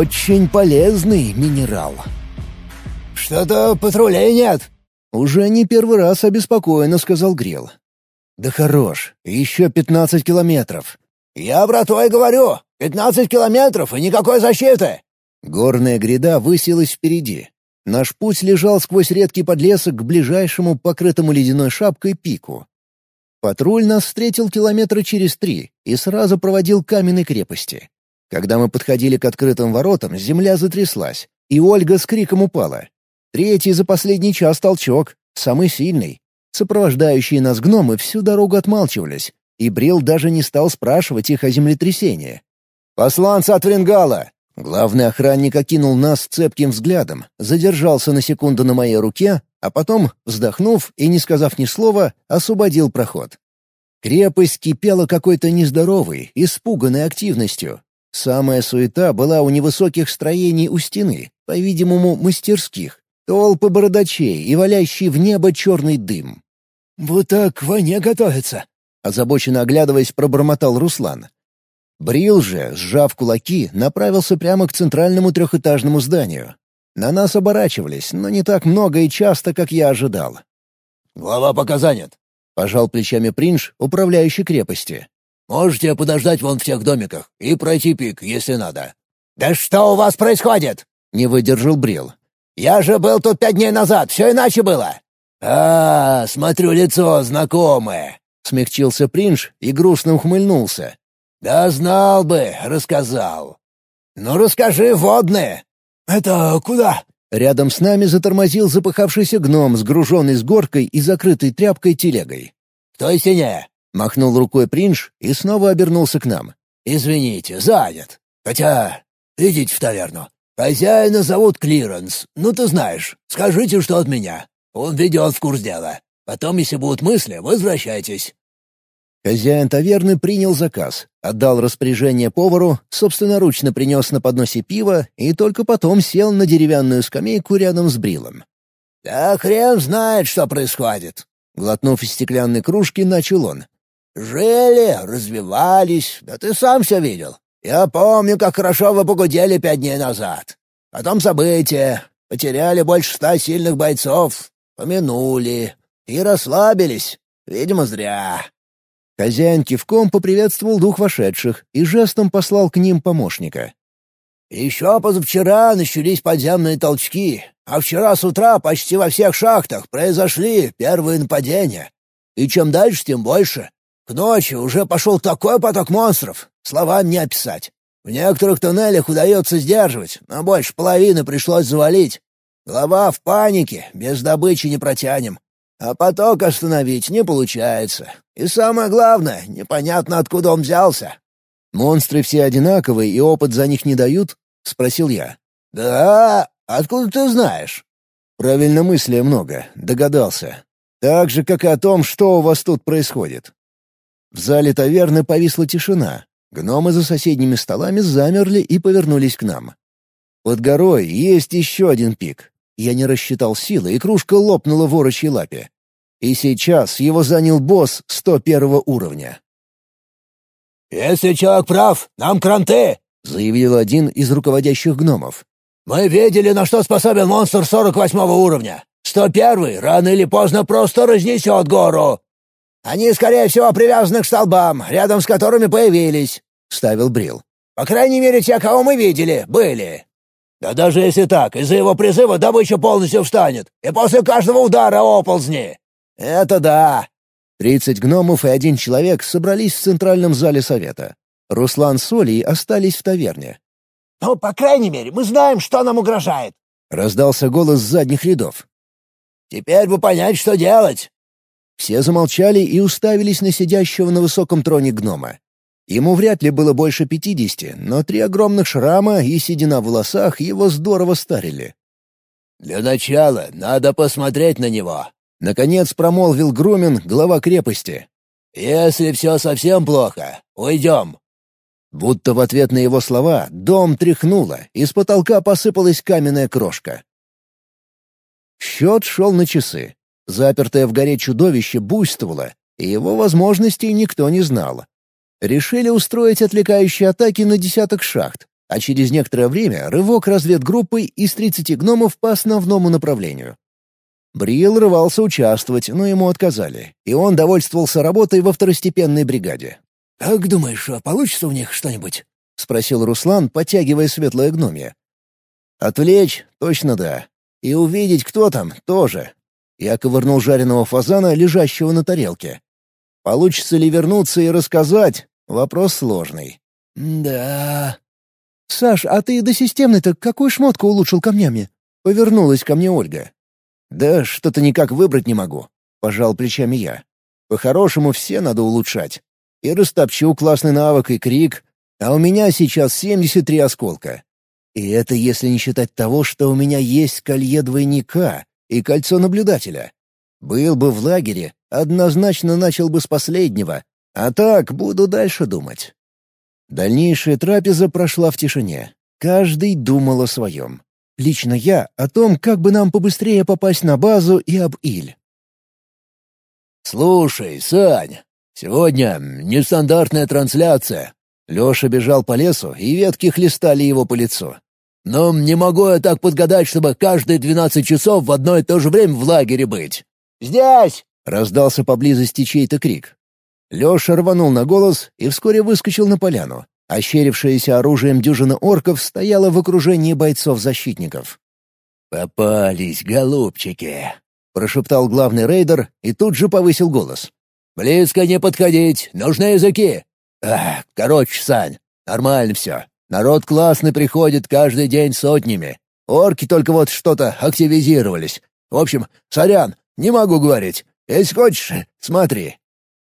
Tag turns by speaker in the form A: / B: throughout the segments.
A: Очень полезный минерал.
B: «Что-то патрулей нет?»
A: Уже не первый раз обеспокоенно сказал Грел. «Да хорош, еще пятнадцать километров».
B: «Я про то и говорю. Пятнадцать километров и никакой защиты!»
A: Горная гряда высилась впереди. Наш путь лежал сквозь редкий подлесок к ближайшему, покрытому ледяной шапкой, пику. Патруль нас встретил километра через три и сразу проводил каменной крепости. Когда мы подходили к открытым воротам, земля затряслась, и Ольга с криком упала. Третий за последний час толчок, самый сильный. Сопровождающие нас гномы всю дорогу отмалчивались, и Брил даже не стал спрашивать их о землетрясении. «Посланцы от Венгала!» Главный охранник окинул нас цепким взглядом, задержался на секунду на моей руке, а потом, вздохнув и не сказав ни слова, освободил проход. Крепость кипела какой-то нездоровой, испуганной активностью. Самая суета была у невысоких строений у стены, по-видимому, мастерских, толпы бородачей и валящий в небо черный дым.
B: «Вот так к войне готовятся»,
A: Озабоченно оглядываясь, пробормотал Руслан. Брил же, сжав кулаки, направился прямо к центральному трехэтажному зданию. На нас оборачивались, но не так много и часто, как я ожидал.
B: «Глава пока занят», —
A: пожал плечами Принж, управляющий крепости.
B: «Можете подождать вон в тех домиках и пройти пик, если надо». «Да что у вас происходит?» — не выдержал Брил. «Я же был тут пять дней назад, все иначе было». «А, смотрю, лицо знакомое», — смягчился Принж и грустно ухмыльнулся. «Да знал бы, рассказал. Ну, расскажи, водное». «Это куда?»
A: Рядом с нами затормозил запыхавшийся гном, сгруженный с горкой и закрытой тряпкой телегой.
B: «В той стене!»
A: — махнул рукой Принж и снова обернулся к нам.
B: «Извините, занят. Хотя, идите в таверну. Хозяина зовут Клиренс. Ну, ты знаешь. Скажите, что от меня. Он ведет в курс дела. Потом, если будут мысли, возвращайтесь».
A: Хозяин таверны принял заказ, отдал распоряжение повару, собственноручно принес на подносе пиво и только потом сел на деревянную скамейку рядом с Брилом.
B: «Да хрен знает, что происходит!»
A: Глотнув из стеклянной кружки, начал он.
B: «Жили, развивались, да ты сам все видел. Я помню, как хорошо вы погудели пять дней назад. Потом события, потеряли больше ста сильных бойцов, помянули и расслабились. Видимо, зря.
A: Хозяин кивком поприветствовал дух вошедших и жестом послал к ним помощника.
B: «Еще позавчера начались подземные толчки, а вчера с утра почти во всех шахтах произошли первые нападения. И чем дальше, тем больше. К ночи уже пошел такой поток монстров, словами не описать. В некоторых туннелях удается сдерживать, но больше половины пришлось завалить. Голова в панике, без добычи не протянем. А поток остановить не получается. И самое главное, непонятно, откуда он взялся.
A: «Монстры все одинаковые, и опыт за них не дают?» — спросил я.
B: «Да, откуда ты знаешь?»
A: «Правильно мысли много, догадался. Так же, как и о том, что у вас тут происходит». В зале таверны повисла тишина. Гномы за соседними столами замерли и повернулись к нам. Под горой есть еще один пик. Я не рассчитал силы, и кружка лопнула в орочьей лапе. И сейчас его занял босс 101 уровня.
B: «Если человек прав, нам кранты!» — заявил один из руководящих гномов. «Мы видели, на что способен монстр 48 уровня. 101 рано или поздно просто разнесет гору. Они, скорее всего, привязаны к столбам, рядом с которыми появились», — вставил Брил. «По крайней мере, те, кого мы видели, были». Да даже если так, из-за его призыва добыча полностью встанет, и после каждого удара оползни. Это да.
A: Тридцать гномов и один человек собрались в центральном зале совета. Руслан с Олей остались в таверне.
B: «Ну, по крайней мере, мы знаем, что нам угрожает», —
A: раздался голос с задних рядов.
B: «Теперь бы понять, что делать».
A: Все замолчали и уставились на сидящего на высоком троне гнома. Ему вряд ли было больше пятидесяти, но три огромных шрама и седина в волосах его здорово старили.
B: «Для начала надо посмотреть на него», —
A: наконец промолвил Грумин, глава крепости.
B: «Если все совсем плохо, уйдем».
A: Будто в ответ на его слова дом тряхнуло, из потолка посыпалась каменная крошка. Счет шел на часы. Запертое в горе чудовище буйствовало, и его возможностей никто не знал. Решили устроить отвлекающие атаки на десяток шахт, а через некоторое время рывок разведгруппой из 30 гномов по основному направлению. Брил рвался участвовать, но ему отказали, и он довольствовался работой во второстепенной бригаде.
B: «Как думаешь, а получится у них что-нибудь?»
A: — спросил Руслан, подтягивая светлое гномье. «Отвлечь? Точно да. И увидеть, кто там, тоже». Я ковырнул жареного фазана, лежащего на тарелке. Получится ли вернуться и рассказать? Вопрос сложный.
B: «Да...»
C: «Саш, а ты до системной-то какую шмотку улучшил камнями?»
A: Повернулась ко мне Ольга. «Да что-то никак выбрать не могу», — пожал плечами я. «По-хорошему все надо улучшать. И растопчу классный навык, и крик. А у меня сейчас 73 осколка. И это если не считать того, что у меня есть колье двойника и кольцо наблюдателя. Был бы в лагере, однозначно начал бы с последнего, а так буду дальше думать. Дальнейшая трапеза прошла в тишине. Каждый думал о своем. Лично я — о том, как бы нам побыстрее попасть на базу и об Иль.
B: «Слушай, Сань, сегодня нестандартная трансляция».
A: Леша бежал по лесу, и ветки хлестали его по лицу.
B: «Но не могу я так подгадать, чтобы каждые двенадцать часов в одно и то же время в лагере быть».
A: «Здесь!» — раздался поблизости чей-то крик. Леша рванул на голос и вскоре выскочил на поляну. Ощерившаяся оружием дюжина орков стояла в окружении бойцов-защитников.
B: «Попались, голубчики!»
A: — прошептал главный рейдер и тут же повысил голос.
B: «Близко не подходить, нужны языки!» Ах, короче, Сань, нормально все. Народ классный приходит каждый день сотнями. Орки только вот что-то активизировались. В общем, сорян, не могу говорить. Если хочешь, смотри».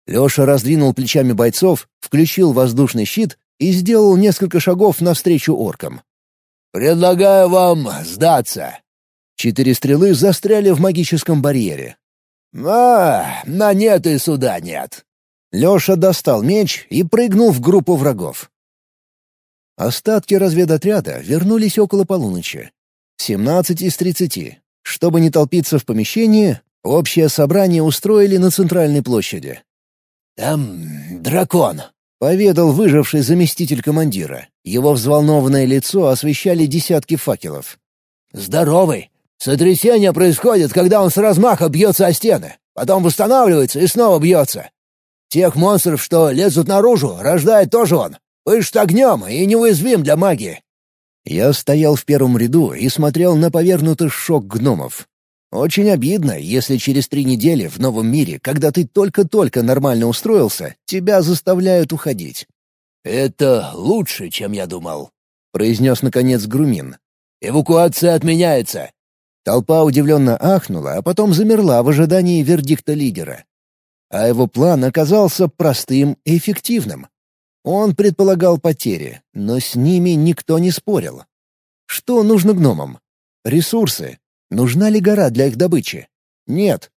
A: Леша раздвинул плечами бойцов, включил воздушный щит и сделал несколько шагов навстречу оркам.
B: «Предлагаю вам сдаться».
A: Четыре стрелы застряли в магическом барьере.
B: «А, на нет и суда нет».
A: Леша достал меч и прыгнул в группу врагов. Остатки разведотряда вернулись около полуночи. Семнадцать из тридцати. Чтобы не толпиться в помещении, общее собрание устроили на центральной площади.
B: «Там дракон», —
A: поведал выживший заместитель командира. Его взволнованное лицо освещали десятки факелов.
B: «Здоровый. Сотрясение происходит, когда он с размаха бьется о стены, потом восстанавливается и снова бьется. Тех монстров, что лезут наружу, рождает тоже он. Пышет огнем и неуязвим для магии».
A: Я стоял в первом ряду и смотрел на повернутый шок гномов. Очень обидно, если через три недели в новом мире, когда ты только-только нормально устроился, тебя заставляют уходить.
B: «Это лучше, чем я думал», —
A: произнес наконец Грумин.
B: «Эвакуация отменяется».
A: Толпа удивленно ахнула, а потом замерла в ожидании вердикта лидера. А его план оказался простым и эффективным. Он предполагал потери, но с ними никто не спорил. Что нужно гномам? Ресурсы, Нужна ли гора для их добычи? Нет.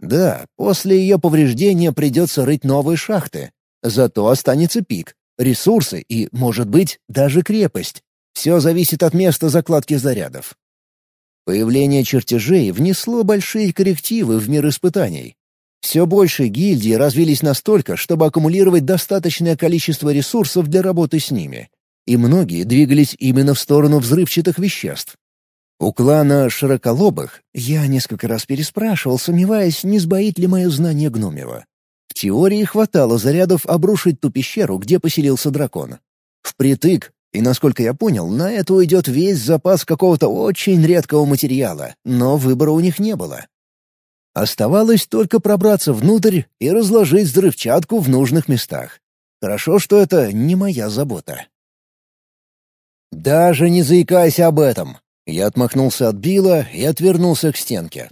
A: Да, после ее повреждения придется рыть новые шахты. Зато останется пик, ресурсы и, может быть, даже крепость. Все зависит от места закладки зарядов. Появление чертежей внесло большие коррективы в мир испытаний. Все больше гильдий развились настолько, чтобы аккумулировать достаточное количество ресурсов для работы с ними. И многие двигались именно в сторону взрывчатых веществ. У клана Широколобых я несколько раз переспрашивал, сомневаясь, не сбоит ли мое знание Гномева. В теории хватало зарядов обрушить ту пещеру, где поселился дракон. Впритык, и, насколько я понял, на это уйдет весь запас какого-то очень редкого материала, но выбора у них не было. Оставалось только пробраться внутрь и разложить взрывчатку в нужных местах. Хорошо, что это не моя забота. «Даже не заикайся об этом!» Я отмахнулся от Билла и отвернулся к стенке.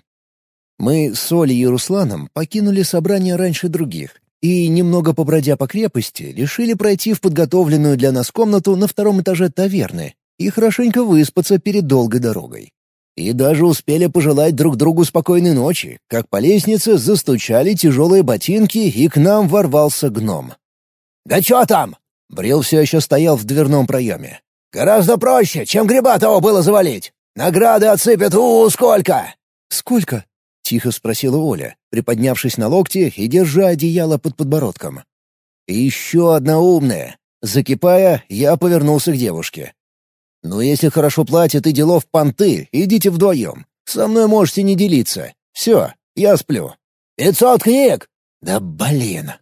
A: Мы с Олей и Русланом покинули собрание раньше других и, немного побродя по крепости, решили пройти в подготовленную для нас комнату на втором этаже таверны и хорошенько выспаться перед долгой дорогой. И даже успели пожелать друг другу спокойной ночи, как по лестнице застучали тяжелые ботинки, и к нам ворвался гном.
B: «Да чё там?»
A: Брил все еще стоял в дверном проеме.
B: Гораздо проще, чем гриба того было завалить. Награды отсыпят, у, -у сколько!»
A: «Сколько?» — тихо спросила Оля, приподнявшись на локте и держа одеяло под подбородком. «И еще одна умная. Закипая, я повернулся к девушке. «Ну, если хорошо платят и делов понты, идите вдвоем. Со мной можете не делиться. Все, я сплю».
B: «Пятьсот книг!»
A: «Да блин!»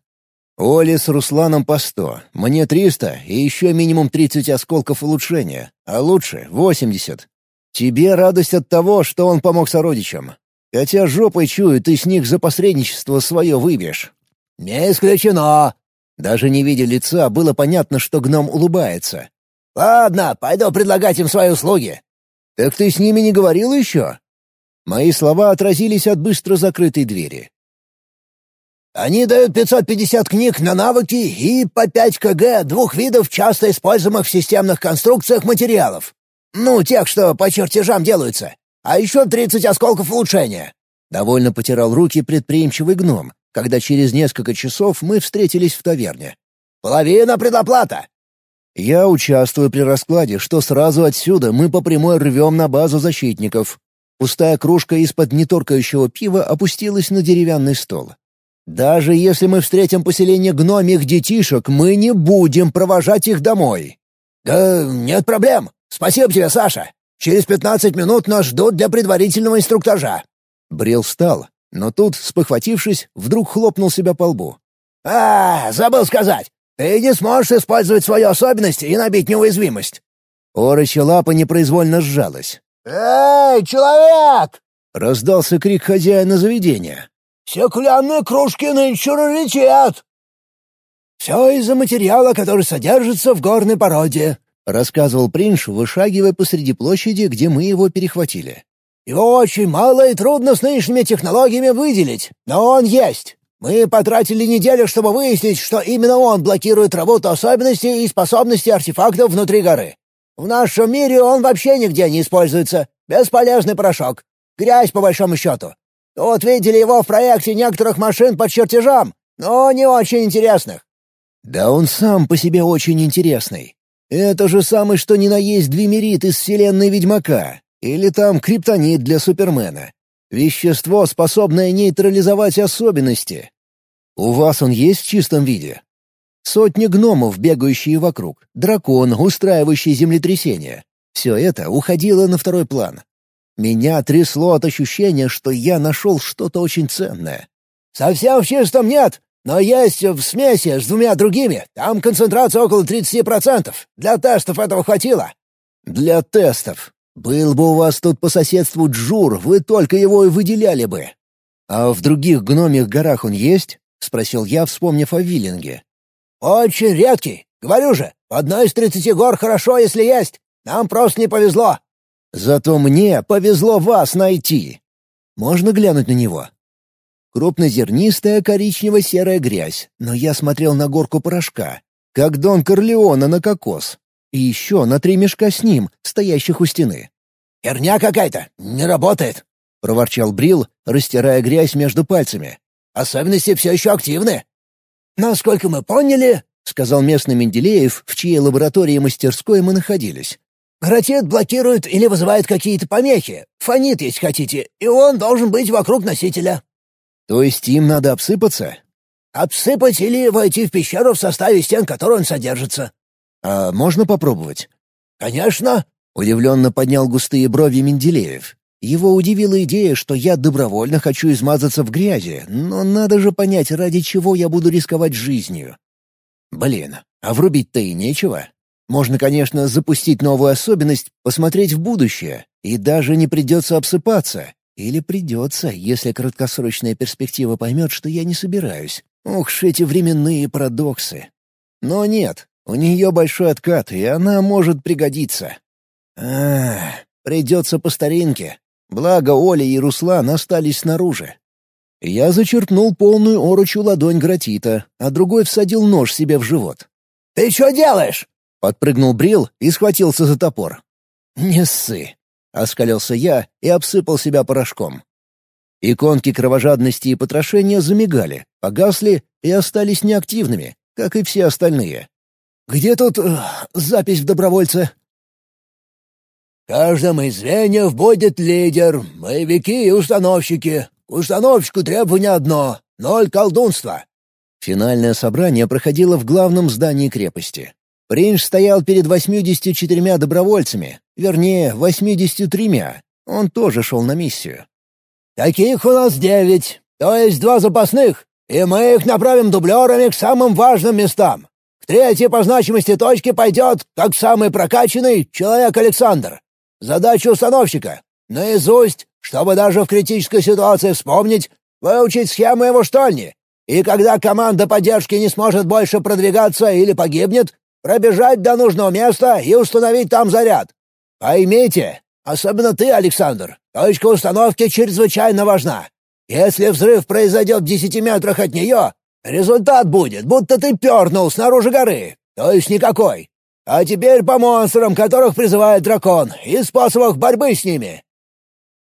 A: Оле с Русланом по сто, мне триста и еще минимум тридцать осколков улучшения, а лучше восемьдесят. Тебе радость от того, что он помог сородичам. Хотя жопой чую, ты с них за посредничество свое выбьешь.
B: «Не исключено!»
A: Даже не видя лица, было понятно, что гном улыбается.
B: «Ладно, пойду предлагать им свои услуги».
A: «Так ты с ними не говорил еще?» Мои слова отразились от быстро закрытой двери.
B: Они дают 550 книг на навыки и по 5 КГ двух видов часто используемых в системных конструкциях материалов. Ну, тех, что по чертежам делаются. А еще 30 осколков улучшения.
A: Довольно потирал руки предприимчивый гном, когда через несколько часов мы встретились в таверне.
B: «Половина предоплата!»
A: Я участвую при раскладе, что сразу отсюда мы по прямой рвем на базу защитников. Пустая кружка из-под неторкающего пива опустилась на деревянный стол. Даже если мы встретим поселение гномих детишек, мы не будем провожать их домой.
B: «Да нет проблем. Спасибо тебе, Саша. Через пятнадцать минут нас ждут для предварительного инструктажа».
A: Брил встал, но тут, спохватившись, вдруг хлопнул себя по лбу.
B: «А, забыл сказать. Ты не сможешь использовать свои особенности и набить неуязвимость».
A: Орочья лапа непроизвольно сжалась.
B: «Эй, человек!»
A: — раздался крик хозяина заведения.
B: Стеклянные кружки нынче раритет!» «Все из-за материала, который содержится в горной породе», —
A: рассказывал Принш, вышагивая посреди площади, где мы его перехватили.
B: «Его очень мало и трудно с нынешними технологиями выделить, но он есть. Мы потратили неделю, чтобы выяснить, что именно он блокирует работу особенностей и способностей артефактов внутри горы. В нашем мире он вообще нигде не используется. Бесполезный порошок. Грязь, по большому счету. Тут видели его в проекте некоторых машин под чертежам, но не очень интересных».
A: «Да он сам по себе очень интересный. Это же самый что ни на есть двимерит из вселенной Ведьмака. Или там криптонит для Супермена. Вещество, способное нейтрализовать особенности. У вас он есть в чистом виде? Сотни гномов, бегающие вокруг, дракон, устраивающий землетрясение. Все это уходило на второй план. Меня трясло от ощущения, что я нашел что-то очень ценное.
B: «Совсем в чистом нет, но есть в смеси с двумя другими. Там концентрация около 30%. Для тестов этого хватило».
A: «Для тестов. Был бы у вас тут по соседству Джур, вы только его и выделяли бы». «А в других гномих горах он есть?» — спросил я, вспомнив о Виллинге.
B: «Очень редкий. Говорю же, в одной из тридцати гор хорошо, если есть. Нам просто не повезло.
A: Зато мне повезло вас найти. Можно глянуть на него?» Крупнозернистая коричнево-серая грязь, но я смотрел на горку порошка, как Дон Корлеона на кокос. И еще на три мешка с ним, стоящих у стены.
B: «Херня какая-то, не работает», —
A: проворчал Брил, растирая грязь между пальцами.
B: «Особенности все еще активны». «Насколько мы поняли», — сказал местный Менделеев, в чьей лаборатории и мастерской мы находились. Гратет блокирует или вызывает какие-то помехи. Фонит, если хотите, и он должен быть вокруг носителя».
A: «То есть им надо обсыпаться?»
B: «Обсыпать или войти в пещеру в составе стен, которой он содержится».
A: «А можно попробовать?»
B: «Конечно».
A: Удивленно поднял густые брови Менделеев. Его удивила идея, что я добровольно хочу измазаться в грязи, но надо же понять, ради чего я буду рисковать жизнью. Блин, а врубить-то и нечего. Можно, конечно, запустить новую особенность, посмотреть в будущее, и даже не придется обсыпаться. Или придется, если краткосрочная перспектива поймет, что я не собираюсь. Ух ж эти временные парадоксы. Но нет, у нее большой откат, и она может пригодиться. Ах, придется по старинке. Благо Оля и Руслан остались снаружи. Я зачерпнул полную орочу ладонь Гратита, а другой всадил нож себе в живот.
B: «Ты что делаешь?»
A: Подпрыгнул Брил и схватился за топор. «Не ссы!» — оскалился я и обсыпал себя порошком. Иконки кровожадности и потрошения замигали, погасли и остались неактивными, как и все остальные. «Где тут э, запись в добровольце?»
B: «Каждом из звеньев будет лидер, боевики и установщики. К установщику требование одно — ноль колдунства».
A: Финальное собрание проходило в главном здании крепости. Принц стоял перед 84 добровольцами, вернее, 83. Он тоже шел на миссию.
B: «Таких у нас девять, то есть два запасных, и мы их направим дублерами к самым важным местам. К третьей по значимости точке пойдет, как самый прокачанный, человек Александр. Задача установщика — наизусть, чтобы даже в критической ситуации вспомнить, выучить схему его штольни, и когда команда поддержки не сможет больше продвигаться или погибнет, пробежать до нужного места и установить там заряд. Поймите, особенно ты, Александр, точка установки чрезвычайно важна. Если взрыв произойдет в десяти метрах от нее, результат будет, будто ты пернул снаружи горы, то есть никакой. А теперь по монстрам, которых призывает дракон, и способах борьбы с ними.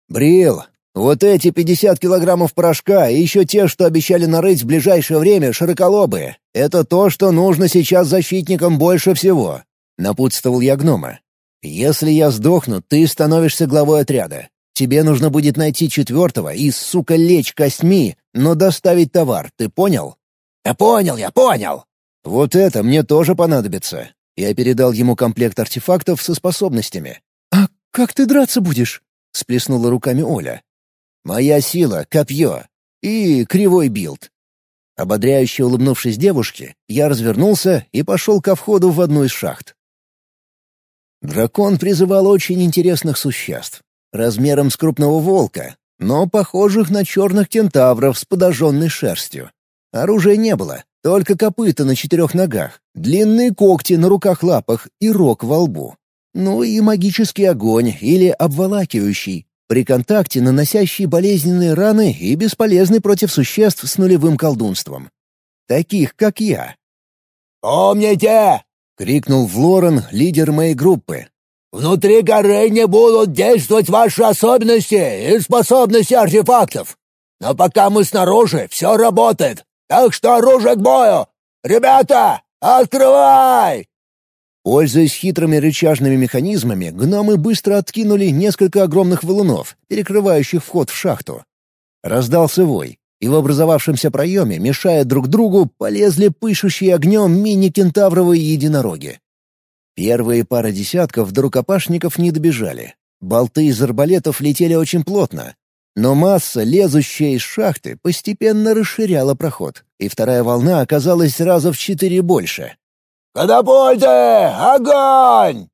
A: Брил, вот эти пятьдесят килограммов порошка и еще те, что обещали нарыть в ближайшее время, широколобые. Это то, что нужно сейчас защитникам больше всего. Напутствовал я гнома. Если я сдохну, ты становишься главой отряда. Тебе нужно будет найти четвертого и, сука, лечь костьми, но доставить товар, ты понял?
B: Я понял, я понял.
A: Вот это мне тоже понадобится. Я передал ему комплект артефактов со способностями.
C: «А как ты драться будешь?»
A: — сплеснула руками Оля. Моя сила — копье. И кривой билд. Ободряюще улыбнувшись девушке, я развернулся и пошел ко входу в одну из шахт. Дракон призывал очень интересных существ, размером с крупного волка, но похожих на черных кентавров с подожженной шерстью. Оружия не было, только копыта на четырех ногах, длинные когти на руках-лапах и рог во лбу. Ну и магический огонь или обволакивающий, при контакте наносящий болезненные раны и бесполезный против существ с нулевым колдунством. Таких, как я.
B: «Помните!» — крикнул Влорен, лидер моей группы. «Внутри горы не будут действовать ваши особенности и способности артефактов. Но пока мы снаружи, все работает. Так что оружие к бою! Ребята, открывай!»
A: Пользуясь хитрыми рычажными механизмами, гномы быстро откинули несколько огромных валунов, перекрывающих вход в шахту. Раздался вой, и в образовавшемся проеме, мешая друг другу, полезли пышущие огнем мини-кентавровые единороги. Первые пара десятков до рукопашников не добежали. Болты из арбалетов летели очень плотно. Но масса, лезущая из шахты, постепенно расширяла проход, и вторая волна оказалась раза в четыре больше.
B: «Катапульты! Огонь!»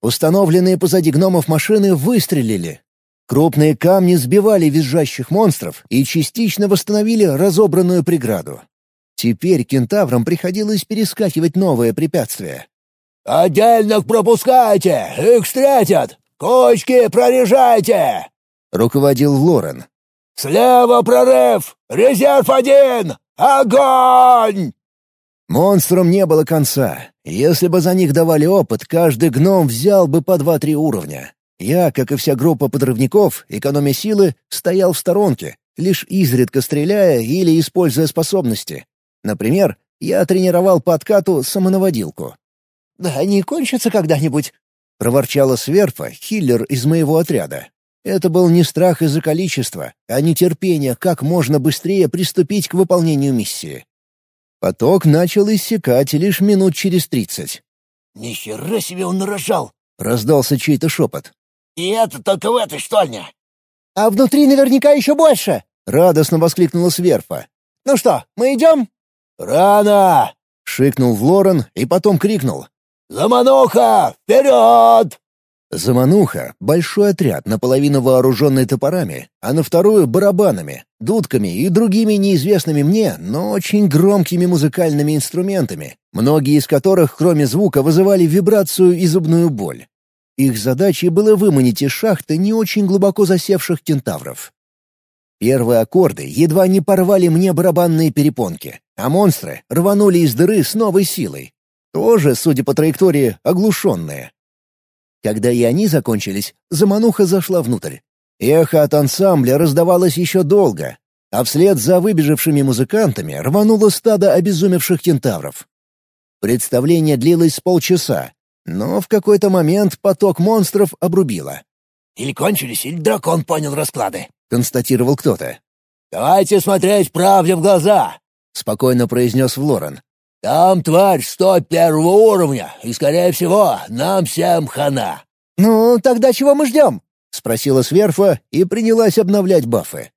A: Установленные позади гномов машины выстрелили. Крупные камни сбивали визжащих монстров и частично восстановили разобранную преграду. Теперь кентаврам приходилось перескакивать новое препятствие.
B: «Отдельных пропускайте! Их встретят! Кочки прорежайте!» — руководил Лорен. «Слева прорыв! Резерв один! Огонь!»
A: Монстрам не было конца. Если бы за них давали опыт, каждый гном взял бы по два-три уровня. Я, как и вся группа подрывников, экономя силы, стоял в сторонке, лишь изредка стреляя или используя способности. Например, я тренировал по откату самонаводилку.
C: «Да они кончатся когда-нибудь», —
A: проворчала Сверфа, хиллер из моего отряда. Это был не страх из-за количества, а нетерпение, как можно быстрее приступить к выполнению миссии. Поток начал иссякать лишь минут через тридцать.
B: «Ни хера себе он нарожал!»
A: — раздался чей-то шепот.
B: «И это только в этой штольне!»
C: «А внутри наверняка еще больше!»
A: — радостно воскликнула Сверфа.
C: «Ну что, мы идем?»
B: «Рано!»
A: — шикнул Влорен и потом крикнул.
B: «Замануха! Вперед!»
A: Замануха — большой отряд, наполовину вооруженный топорами, а на вторую — барабанами, дудками и другими неизвестными мне, но очень громкими музыкальными инструментами, многие из которых, кроме звука, вызывали вибрацию и зубную боль. Их задачей было выманить из шахты не очень глубоко засевших кентавров. Первые аккорды едва не порвали мне барабанные перепонки, а монстры рванули из дыры с новой силой. Тоже, судя по траектории, оглушенные. Когда и они закончились, замануха зашла внутрь. Эхо от ансамбля раздавалось еще долго, а вслед за выбежавшими музыкантами рвануло стадо обезумевших кентавров. Представление длилось с полчаса, но в какой-то момент поток монстров обрубило.
B: «Или кончились, или дракон понял расклады», —
A: констатировал кто-то.
B: «Давайте смотреть правде в глаза», —
A: спокойно произнес Влорен.
B: Там тварь сто первого уровня, и, скорее всего, нам всем хана».
A: «Ну, тогда чего мы ждем?» — спросила Сверфа и принялась обновлять бафы.